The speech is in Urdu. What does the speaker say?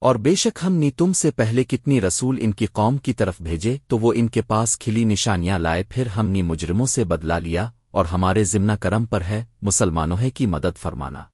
اور بے شک ہم نے تم سے پہلے کتنی رسول ان کی قوم کی طرف بھیجے، تو وہ ان کے پاس کھلی نشانیاں لائے، پھر ہم نے مجرموں سے بدلا لیا، اور ہمارے ضمنہ کرم پر ہے، مسلمانوں ہے کی مدد فرمانا۔